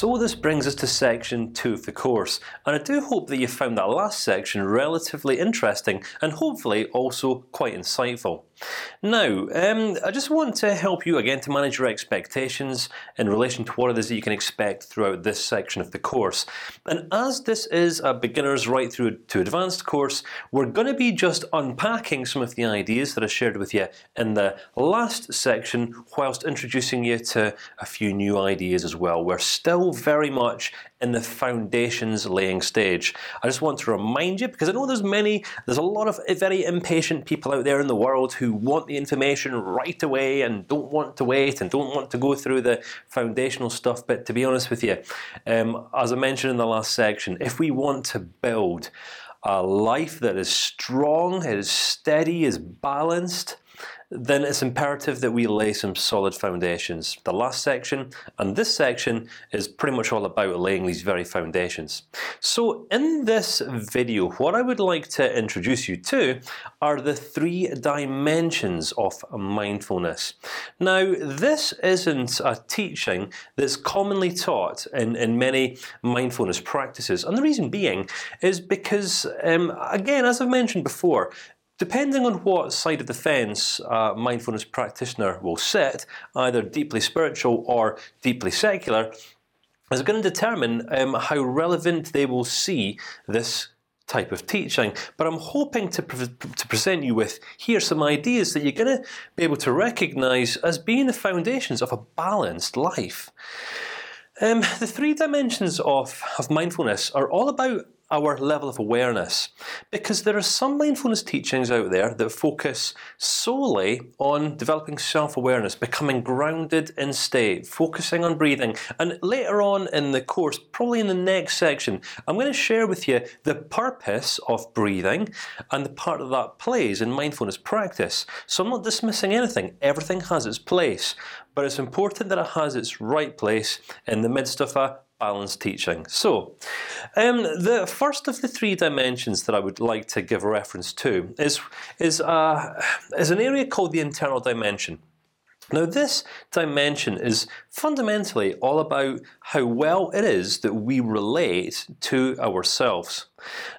So this brings us to section two of the course, and I do hope that you found that last section relatively interesting and hopefully also quite insightful. Now, um, I just want to help you again to manage your expectations in relation to what it is that you can expect throughout this section of the course. And as this is a beginners right through to advanced course, we're going to be just unpacking some of the ideas that I shared with you in the last section, whilst introducing you to a few new ideas as well. We're still very much in the foundations laying stage. I just want to remind you because I know there's many, there's a lot of very impatient people out there in the world who want the information right away and don't want to wait and don't want to go through the foundational stuff. But to be honest with you, um, as I mentioned in the last section, if we want to build a life that is strong, is steady, is balanced, then it's imperative that we lay some solid foundations. The last section and this section is pretty much all about laying these very foundations. So in this video, what I would like to introduce you to are the three dimensions of mindfulness. Now, this isn't a teaching that's commonly taught in in many mindfulness practices, and the reason being is because, um, again, as I've mentioned before, Depending on what side of the fence a mindfulness practitioner will sit, either deeply spiritual or deeply secular, is going to determine um, how relevant they will see this type of teaching. But I'm hoping to pre to present you with here some ideas that you're going to be able to recognize as being the foundations of a balanced life. Um, the three dimensions of of mindfulness are all about our level of awareness, because there are some mindfulness teachings out there that focus solely on developing self-awareness, becoming grounded in state, focusing on breathing. And later on in the course, probably in the next section, I'm going to share with you the purpose of breathing and the part that that plays in mindfulness practice. So I'm not dismissing anything; everything has its place, but it's important that it has its right place in the midst of a balanced teaching. So, um, the first of the three dimensions that I would like to give a reference to is is uh, is an area called the internal dimension. Now, this dimension is fundamentally all about how well it is that we relate to ourselves.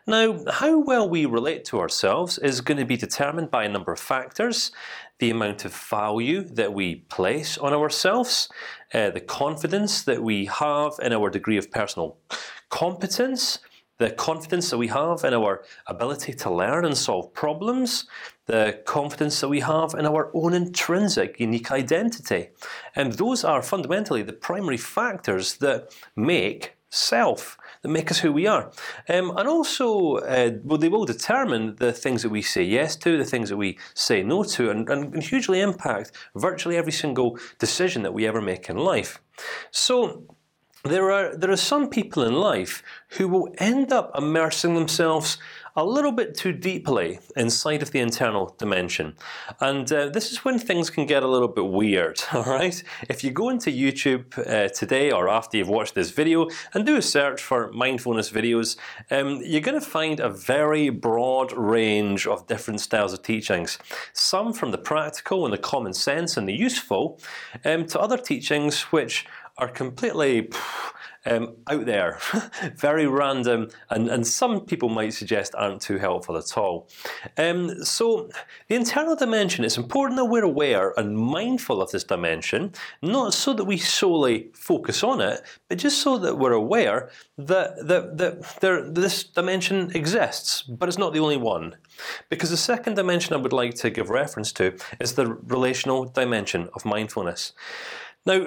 Now, how well we relate to ourselves is going to be determined by a number of factors: the amount of value that we place on ourselves, uh, the confidence that we have in our degree of personal competence, the confidence that we have in our ability to learn and solve problems, the confidence that we have in our own intrinsic unique identity, and those are fundamentally the primary factors that make self that make us who we are, um, and also uh, well, they will determine the things that we say yes to, the things that we say no to, and, and hugely impact virtually every single decision that we ever make in life. So there are there are some people in life who will end up immersing themselves a little bit too deeply inside of the internal dimension, and uh, this is when things can get a little bit weird. All right, if you go into YouTube uh, today or after you've watched this video and do a search for mindfulness videos, um, you're going to find a very broad range of different styles of teachings. Some from the practical and the common sense and the useful, um, to other teachings which are completely um, out there, very random, and and some people might suggest aren't too helpful at all. Um, so the internal dimension is important that we're aware and mindful of this dimension, not so that we solely focus on it, but just so that we're aware that that that there this dimension exists, but it's not the only one. Because the second dimension I would like to give reference to is the relational dimension of mindfulness. Now,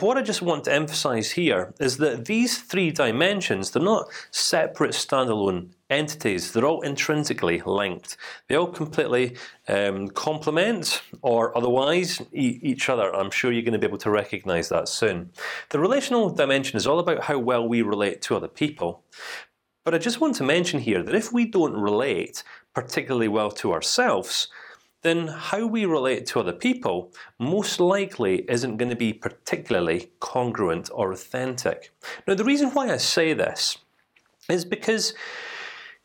what I just want to emphasize here is that these three dimensions—they're not separate, standalone entities. They're all intrinsically linked. They all completely um, complement or otherwise e each other. I'm sure you're going to be able to recognize that soon. The relational dimension is all about how well we relate to other people. But I just want to mention here that if we don't relate particularly well to ourselves, then how we relate to other people most likely isn't going to be particularly congruent or authentic. Now, the reason why I say this is because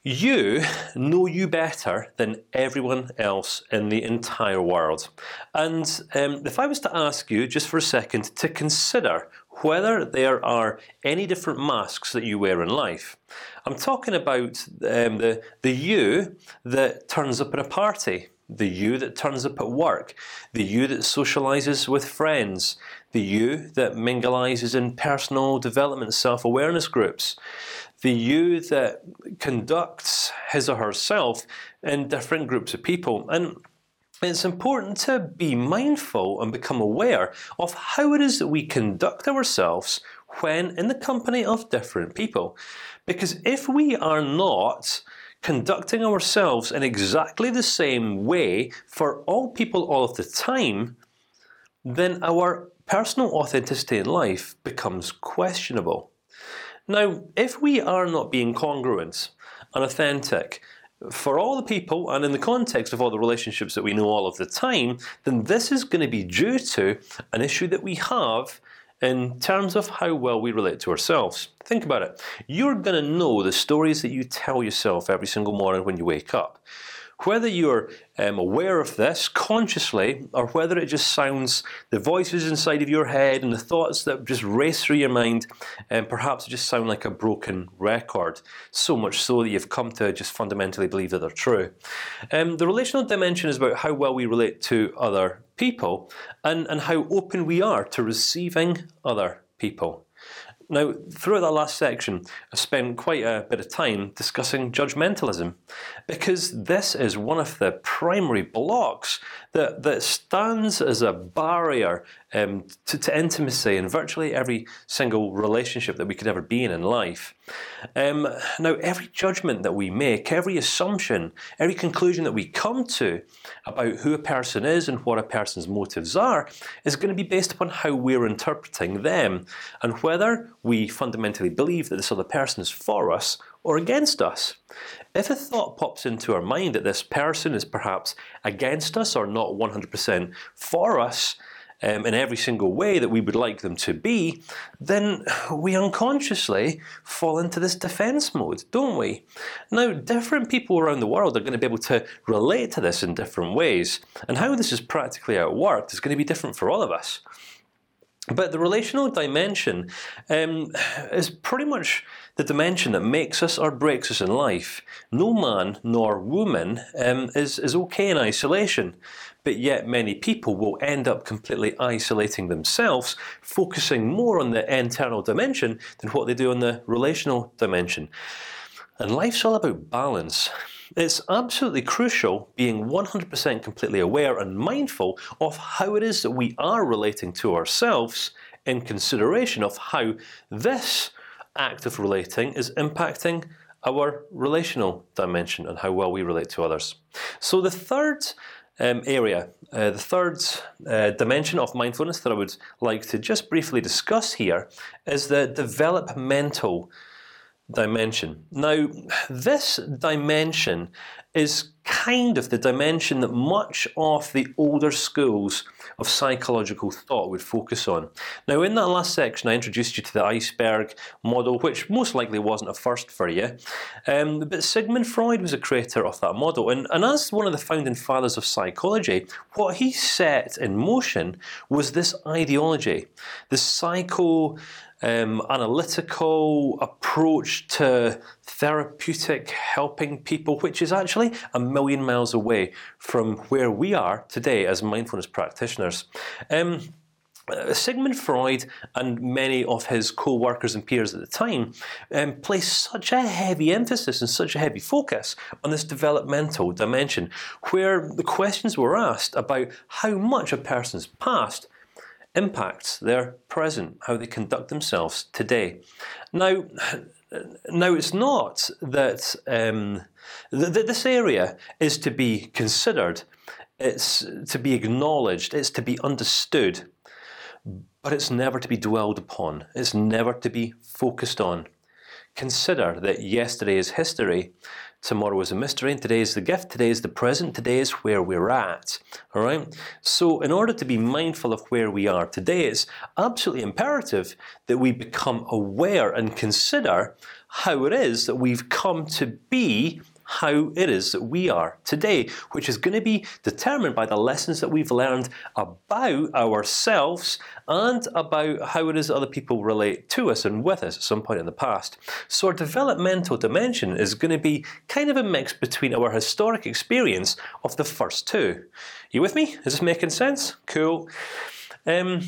you know you better than everyone else in the entire world. And um, if I was to ask you just for a second to consider whether there are any different masks that you wear in life. I'm talking about um, the the you that turns up at a party, the you that turns up at work, the you that socializes with friends, the you that mingleizes in personal development, self-awareness groups, the you that conducts his or herself in different groups of people, and it's important to be mindful and become aware of how it is that we conduct ourselves when in the company of different people, because if we are not conducting ourselves in exactly the same way for all people all of the time, then our personal authenticity in life becomes questionable. Now, if we are not being congruent and authentic for all the people and in the context of all the relationships that we know all of the time, then this is going to be due to an issue that we have in terms of how well we relate to ourselves. Think about it. You're going to know the stories that you tell yourself every single morning when you wake up. Whether you're um, aware of this consciously, or whether it just sounds the voices inside of your head and the thoughts that just race through your mind, and um, perhaps just sound like a broken record. So much so that you've come to just fundamentally believe that they're true. Um, the relational dimension is about how well we relate to other people, and and how open we are to receiving other people. Now, throughout that last section, I spent quite a bit of time discussing judgmentalism, because this is one of the primary blocks that that stands as a barrier um, to, to, intimacy in virtually every single relationship that we could ever be in in life. Um, now, every judgment that we make, every assumption, every conclusion that we come to about who a person is and what a person's motives are, is going to be based upon how we're interpreting them and whether we fundamentally believe that this other person is for us or against us. If a thought pops into our mind that this person is perhaps against us or not 100% for us, um, in every single way that we would like them to be, then we unconsciously fall into this defense mode, don't we? Now, different people around the world are going to be able to relate to this in different ways, and how this is practically outworked is going to be different for all of us. But the relational dimension um, is pretty much the dimension that makes us or breaks us in life. No man nor woman um, is is okay in isolation, but yet many people will end up completely isolating themselves, focusing more on the internal dimension than what they do on the relational dimension. And life's all about balance. It's absolutely crucial being 100% completely aware and mindful of how it is that we are relating to ourselves in consideration of how this act of relating is impacting our relational dimension and how well we relate to others. So the third um, area, uh, the third uh, dimension of mindfulness that I would like to just briefly discuss here is the developmental dimension. Now, this dimension is kind of the dimension that much of the older schools of psychological thought would focus on. Now, in that last section, I introduced you to the iceberg model, which most likely wasn't a first for you. Um, but Sigmund Freud was a creator of that model, and, and as one of the founding fathers of psychology, what he set in motion was this ideology, the psycho um, analytical approach to therapeutic helping people, which is actually a million miles away from where we are today as mindfulness practitioners. Um, uh, Sigmund Freud and many of his co-workers and peers at the time um, placed such a heavy emphasis and such a heavy focus on this developmental dimension, where the questions were asked about how much a person's past impacts their present, how they conduct themselves today. Now, now it's not that um, th th this area is to be considered, it's to be acknowledged, it's to be understood, but it's never to be dwelled upon. It's never to be focused on. Consider that yesterday is history, Tomorrow is a mystery, and today is the gift. Today is the present. Today is where we're at. All right. So, in order to be mindful of where we are today, it's absolutely imperative that we become aware and consider how it is that we've come to be how it is that we are today, which is going to be determined by the lessons that we've learned about ourselves and about how it is that other people relate to us and with us at some point in the past. So our developmental dimension is going to be kind of a mix between our historic experience of the first two. You with me? Is this making sense? Cool. Um,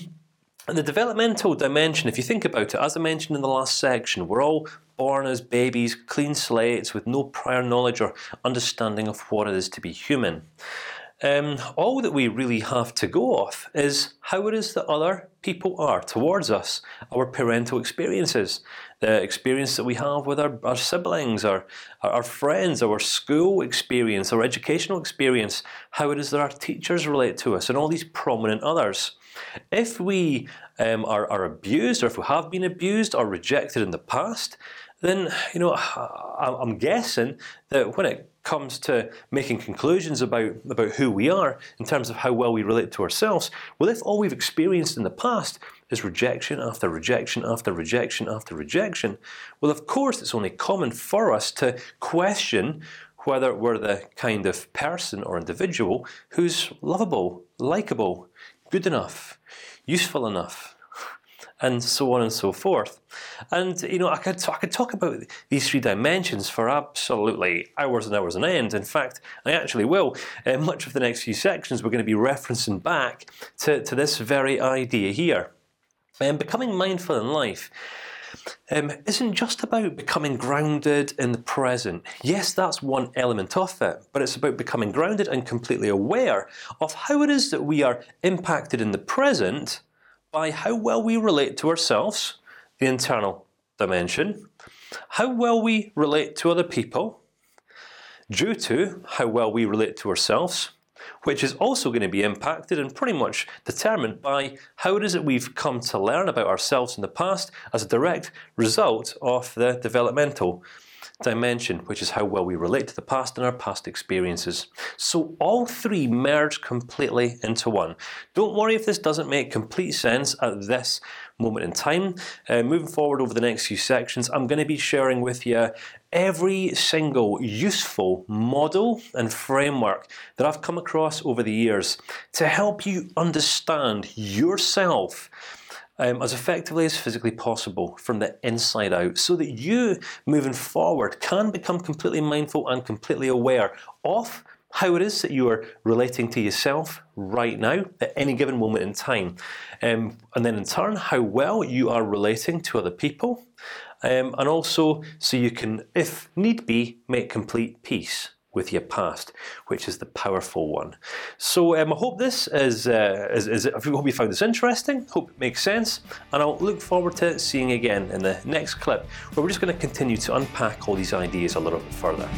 and the developmental dimension, if you think about it, as I mentioned in the last section, we're all born as babies, clean slates, with no prior knowledge or understanding of what it is to be human. Um, all that we really have to go off is how it is that other people are towards us, our parental experiences, the experience that we have with our, our siblings, our, our friends, our school experience, our educational experience, how it is that our teachers relate to us, and all these prominent others. If we um, are, are abused, or if we have been abused or rejected in the past, then you know I'm guessing that when it comes to making conclusions about about who we are in terms of how well we relate to ourselves, well, if all we've experienced in the past is rejection after rejection after rejection after rejection, well, of course, it's only common for us to question whether we're the kind of person or individual who's lovable, likable, good enough, useful enough, and so on and so forth. And you know, I could I could talk about these three dimensions for absolutely hours and hours and end. In fact, I actually will. Uh, much of the next few sections, we're going to be referencing back to to this very idea here. And becoming mindful in life um, isn't just about becoming grounded in the present. Yes, that's one element of it, but it's about becoming grounded and completely aware of how it is that we are impacted in the present by how well we relate to ourselves, the internal dimension, how well we relate to other people, due to how well we relate to ourselves, which is also going to be impacted and pretty much determined by how it is that we've come to learn about ourselves in the past as a direct result of the developmental dimension, which is how well we relate to the past and our past experiences. So all three merge completely into one. Don't worry if this doesn't make complete sense at this moment in time. Uh, moving forward over the next few sections, I'm going to be sharing with you every single useful model and framework that I've come across over the years to help you understand yourself um, as effectively as physically possible from the inside out, so that you, moving forward, can become completely mindful and completely aware of how it is that you are relating to yourself right now at any given moment in time, um, and then in turn how well you are relating to other people, um, and also so you can, if need be, make complete peace with your past, which is the powerful one. So um, I hope this is, uh, is, is I hope you found this interesting. Hope it makes sense, and I'll look forward to seeing you again in the next clip, where we're just going to continue to unpack all these ideas a little bit further.